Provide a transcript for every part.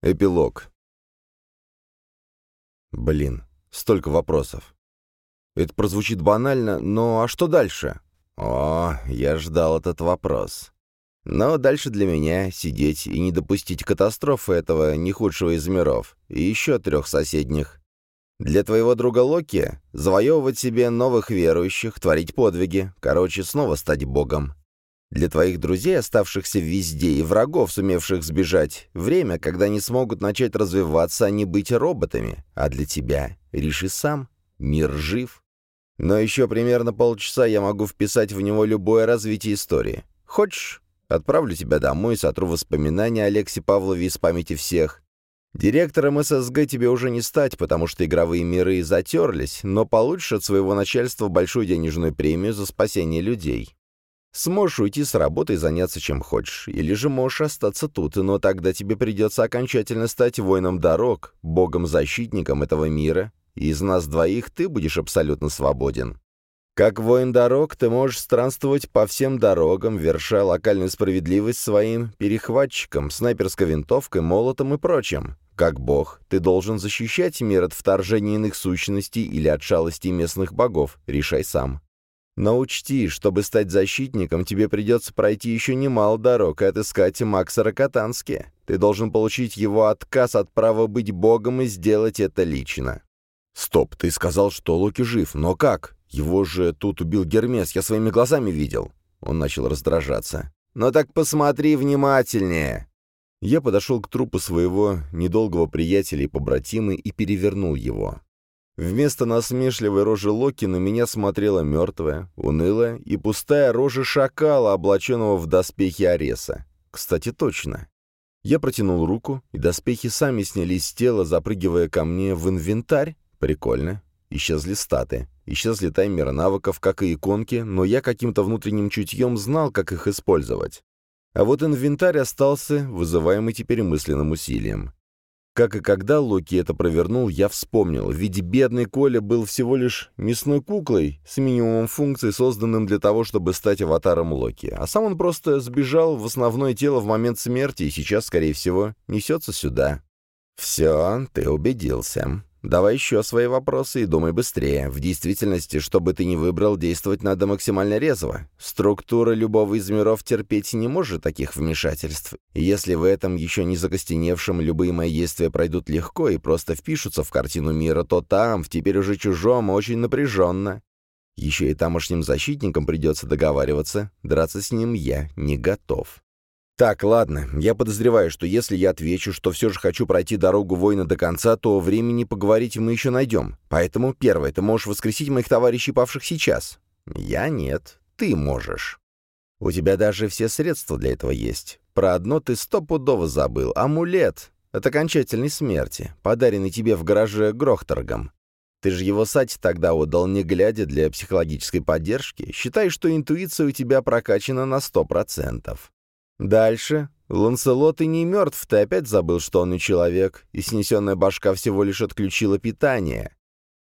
Эпилог. Блин, столько вопросов. Это прозвучит банально, но а что дальше? О, я ждал этот вопрос. Но дальше для меня сидеть и не допустить катастрофы этого не худшего из миров, и еще трех соседних. Для твоего друга Локи завоевывать себе новых верующих, творить подвиги, короче, снова стать богом. Для твоих друзей, оставшихся везде, и врагов, сумевших сбежать, время, когда они смогут начать развиваться, а не быть роботами. А для тебя реши сам. Мир жив. Но еще примерно полчаса я могу вписать в него любое развитие истории. Хочешь, отправлю тебя домой, сотру воспоминания о Алексе Павлове из памяти всех. Директором ССГ тебе уже не стать, потому что игровые миры затерлись, но получишь от своего начальства большую денежную премию за спасение людей. Сможешь уйти с работы и заняться чем хочешь, или же можешь остаться тут, но тогда тебе придется окончательно стать воином дорог, богом-защитником этого мира, и из нас двоих ты будешь абсолютно свободен. Как воин дорог ты можешь странствовать по всем дорогам, верша локальную справедливость своим перехватчикам, снайперской винтовкой, молотом и прочим. Как бог, ты должен защищать мир от вторжения иных сущностей или от шалостей местных богов, решай сам. Но учти, чтобы стать защитником, тебе придется пройти еще немало дорог и отыскать Макса Рокотански. Ты должен получить его отказ от права быть богом и сделать это лично. Стоп, ты сказал, что Локи жив, но как? Его же тут убил Гермес, я своими глазами видел. Он начал раздражаться. «Ну так посмотри внимательнее!» Я подошел к трупу своего недолгого приятеля и побратимы и перевернул его. Вместо насмешливой рожи Локи на меня смотрела мертвая, унылая и пустая рожа шакала, облаченного в доспехи Ареса. Кстати, точно. Я протянул руку, и доспехи сами снялись с тела, запрыгивая ко мне в инвентарь. Прикольно. Исчезли статы, исчезли таймеры навыков, как и иконки, но я каким-то внутренним чутьем знал, как их использовать. А вот инвентарь остался, вызываемый теперь мысленным усилием. Как и когда Локи это провернул, я вспомнил, ведь бедный Коля был всего лишь мясной куклой с минимумом функций, созданным для того, чтобы стать аватаром Локи, а сам он просто сбежал в основное тело в момент смерти и сейчас, скорее всего, несется сюда. «Все, ты убедился», Давай еще свои вопросы и думай быстрее. В действительности, что бы ты ни выбрал, действовать надо максимально резво. Структура любого из миров терпеть не может таких вмешательств. Если в этом еще не закостеневшем любые мои действия пройдут легко и просто впишутся в картину мира, то там, в теперь уже чужом, очень напряженно. Еще и тамошним защитникам придется договариваться. Драться с ним я не готов. Так, ладно, я подозреваю, что если я отвечу, что все же хочу пройти дорогу воина до конца, то времени поговорить мы еще найдем. Поэтому, первое, ты можешь воскресить моих товарищей, павших сейчас. Я нет, ты можешь. У тебя даже все средства для этого есть. Про одно ты стопудово забыл. Амулет от окончательной смерти, подаренный тебе в гараже Грохторгом. Ты же его Сати тогда отдал, не глядя, для психологической поддержки. Считай, что интуиция у тебя прокачана на сто процентов. Дальше. Ланселот и не мертв, ты опять забыл, что он не человек, и снесенная башка всего лишь отключила питание.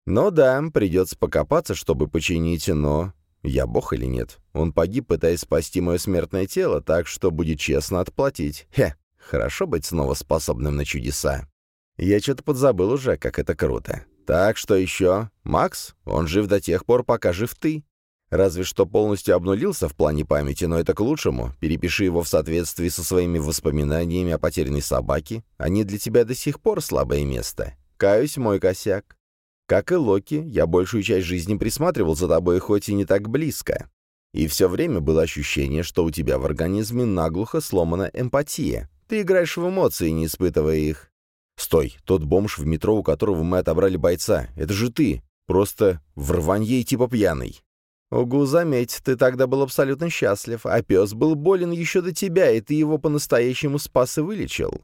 Но да, придется покопаться, чтобы починить, но... Я бог или нет? Он погиб, пытаясь спасти мое смертное тело, так что будет честно отплатить. Хе, хорошо быть снова способным на чудеса. Я что-то подзабыл уже, как это круто. Так, что еще? Макс? Он жив до тех пор, пока жив ты. Разве что полностью обнулился в плане памяти, но это к лучшему. Перепиши его в соответствии со своими воспоминаниями о потерянной собаке. Они для тебя до сих пор слабое место. Каюсь, мой косяк. Как и Локи, я большую часть жизни присматривал за тобой, хоть и не так близко. И все время было ощущение, что у тебя в организме наглухо сломана эмпатия. Ты играешь в эмоции, не испытывая их. Стой, тот бомж в метро, у которого мы отобрали бойца, это же ты. Просто в рванье типа пьяный. «Угу, заметь, ты тогда был абсолютно счастлив, а пес был болен еще до тебя, и ты его по-настоящему спас и вылечил.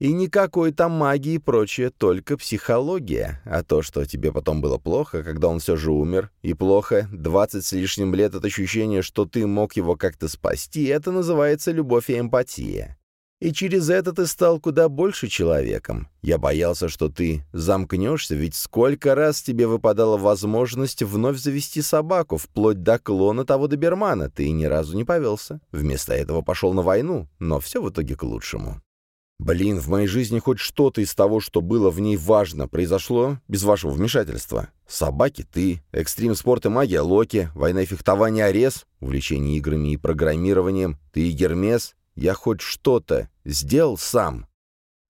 И никакой там магии и прочее, только психология. А то, что тебе потом было плохо, когда он все же умер, и плохо, двадцать с лишним лет от ощущения, что ты мог его как-то спасти, это называется любовь и эмпатия. И через это ты стал куда больше человеком. Я боялся, что ты замкнешься, ведь сколько раз тебе выпадала возможность вновь завести собаку, вплоть до клона того добермана. Ты ни разу не повелся. Вместо этого пошел на войну, но все в итоге к лучшему. Блин, в моей жизни хоть что-то из того, что было в ней важно, произошло без вашего вмешательства. Собаки — ты, экстрим спорт и магия — Локи, война и фехтование — Арес, увлечение играми и программированием — ты и Гермес. Я хоть что-то сделал сам.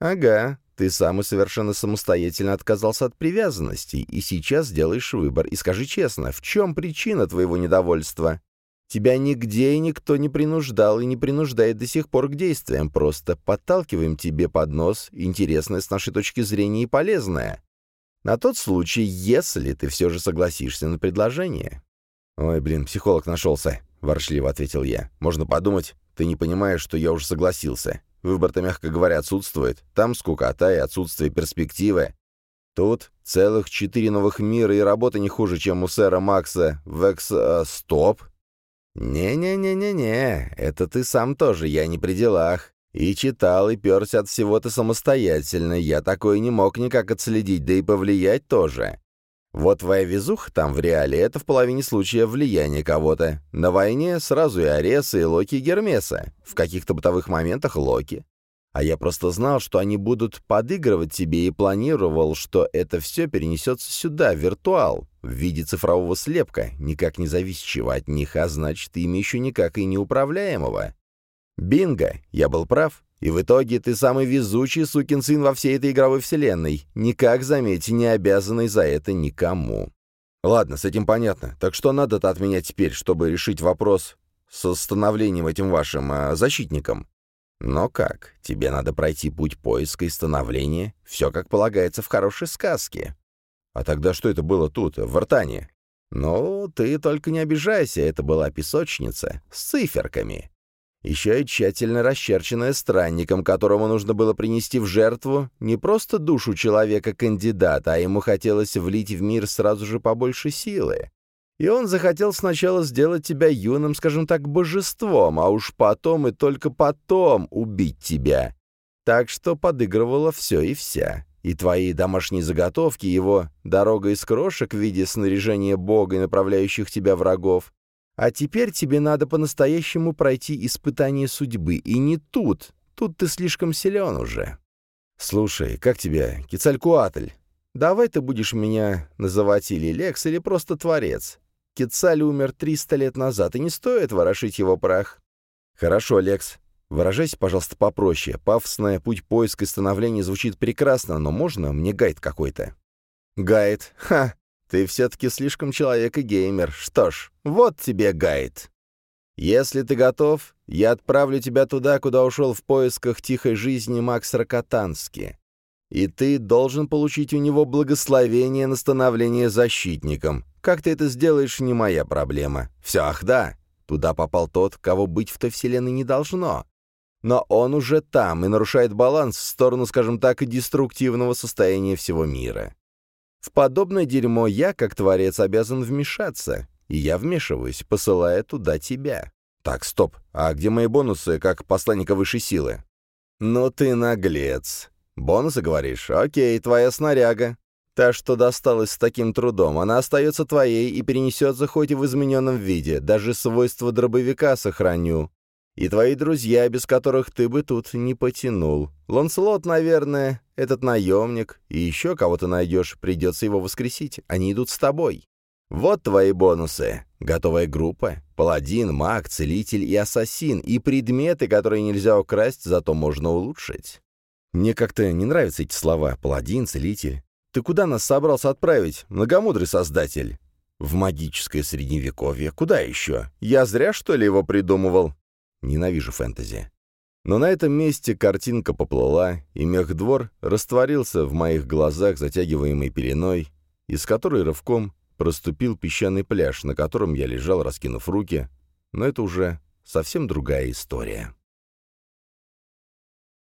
Ага, ты сам и совершенно самостоятельно отказался от привязанностей, и сейчас делаешь выбор. И скажи честно, в чем причина твоего недовольства? Тебя нигде и никто не принуждал и не принуждает до сих пор к действиям, просто подталкиваем тебе под нос интересное с нашей точки зрения и полезное. На тот случай, если ты все же согласишься на предложение». «Ой, блин, психолог нашелся», — воршливо ответил я. «Можно подумать, ты не понимаешь, что я уже согласился. Выбор-то, мягко говоря, отсутствует. Там скукота и отсутствие перспективы. Тут целых четыре новых мира, и работа не хуже, чем у сэра Макса в экс... Э, стоп!» «Не-не-не-не-не, это ты сам тоже, я не при делах. И читал, и перся от всего-то самостоятельно, я такое не мог никак отследить, да и повлиять тоже. Вот твоя везуха там в реале — это в половине случаев влияние кого-то. На войне сразу и Ареса, и Локи, и Гермеса. В каких-то бытовых моментах Локи. А я просто знал, что они будут подыгрывать тебе и планировал, что это все перенесется сюда, в виртуал, в виде цифрового слепка, никак не зависящего от них, а значит, ими еще никак и неуправляемого. Бинго, я был прав. И в итоге ты самый везучий сукин сын во всей этой игровой вселенной, никак, заметь, не обязанный за это никому. Ладно, с этим понятно. Так что надо-то от меня теперь, чтобы решить вопрос с становлением этим вашим э, защитником? Но как? Тебе надо пройти путь поиска и становления, все как полагается в хорошей сказке. А тогда что это было тут, в Артане? Ну, ты только не обижайся, это была песочница с циферками. Еще и тщательно расчерченная странником, которому нужно было принести в жертву не просто душу человека-кандидата, а ему хотелось влить в мир сразу же побольше силы. И он захотел сначала сделать тебя юным, скажем так, божеством, а уж потом и только потом убить тебя. Так что подыгрывало все и вся. И твои домашние заготовки, его дорога из крошек в виде снаряжения бога и направляющих тебя врагов. А теперь тебе надо по-настоящему пройти испытание судьбы. И не тут. Тут ты слишком силен уже. Слушай, как тебя, Кицалькуатль? Давай ты будешь меня называть или Лекс, или просто Творец. Кецаль умер 300 лет назад, и не стоит ворошить его прах. Хорошо, Лекс. Выражайся, пожалуйста, попроще. Пафосное путь поиска и становления звучит прекрасно, но можно мне гайд какой-то? Гайд. Ха! Ты все-таки слишком человек и геймер. Что ж, вот тебе гайд. Если ты готов, я отправлю тебя туда, куда ушел в поисках тихой жизни Макс Рокотанский и ты должен получить у него благословение на становление защитником. Как ты это сделаешь, не моя проблема. Все, ах да, туда попал тот, кого быть в той вселенной не должно. Но он уже там и нарушает баланс в сторону, скажем так, деструктивного состояния всего мира. В подобное дерьмо я, как творец, обязан вмешаться, и я вмешиваюсь, посылая туда тебя. Так, стоп, а где мои бонусы, как посланника высшей силы? Ну ты наглец. «Бонусы, говоришь? Окей, твоя снаряга. Та, что досталась с таким трудом, она остается твоей и перенесется хоть и в измененном виде, даже свойства дробовика сохраню. И твои друзья, без которых ты бы тут не потянул. Ланселот, наверное, этот наемник, и еще кого-то найдешь, придется его воскресить. Они идут с тобой. Вот твои бонусы. Готовая группа, паладин, маг, целитель и ассасин, и предметы, которые нельзя украсть, зато можно улучшить. Мне как-то не нравятся эти слова «паладин», «целитель». Ты куда нас собрался отправить, многомудрый создатель? В магическое средневековье. Куда еще? Я зря, что ли, его придумывал? Ненавижу фэнтези. Но на этом месте картинка поплыла, и мехдвор растворился в моих глазах, затягиваемой пеленой, из которой рывком проступил песчаный пляж, на котором я лежал, раскинув руки. Но это уже совсем другая история.